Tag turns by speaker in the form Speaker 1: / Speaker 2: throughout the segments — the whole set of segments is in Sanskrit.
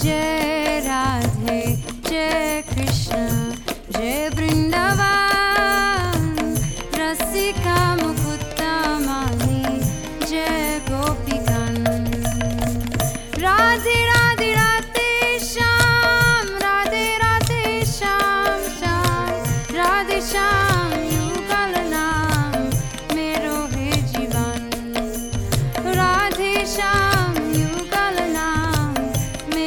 Speaker 1: जय राधे जय कृष्ण जय वृंदा श्यामयुगलनाम मे हे जीवन राधे श्याम युगलनाम मे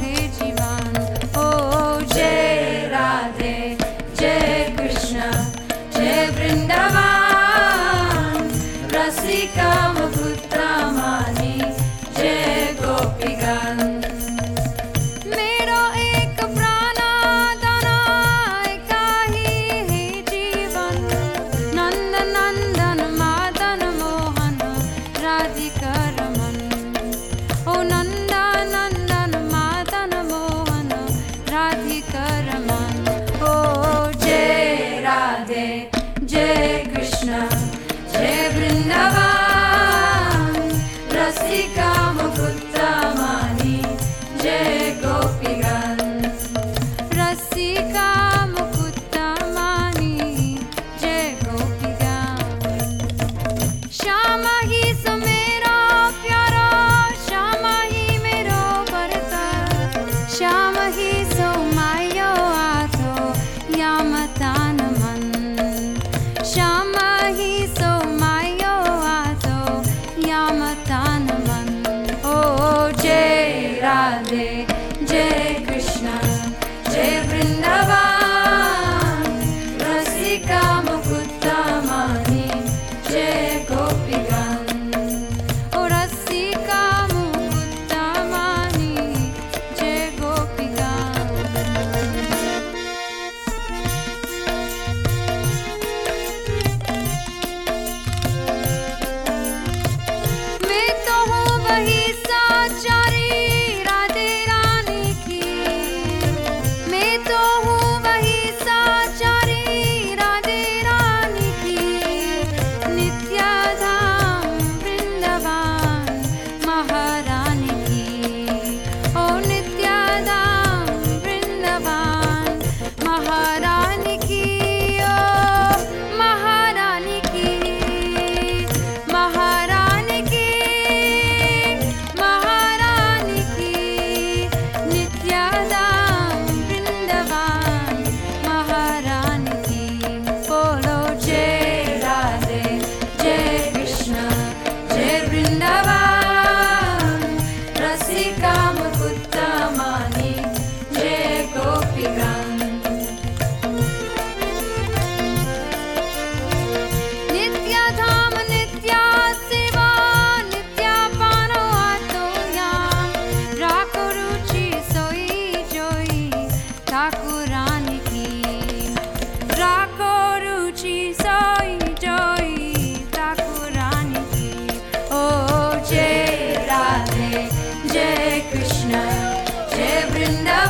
Speaker 1: हे ओ जय राधे जय कृष्ण जय जय da, da. Krishna, Jai Vrindavan.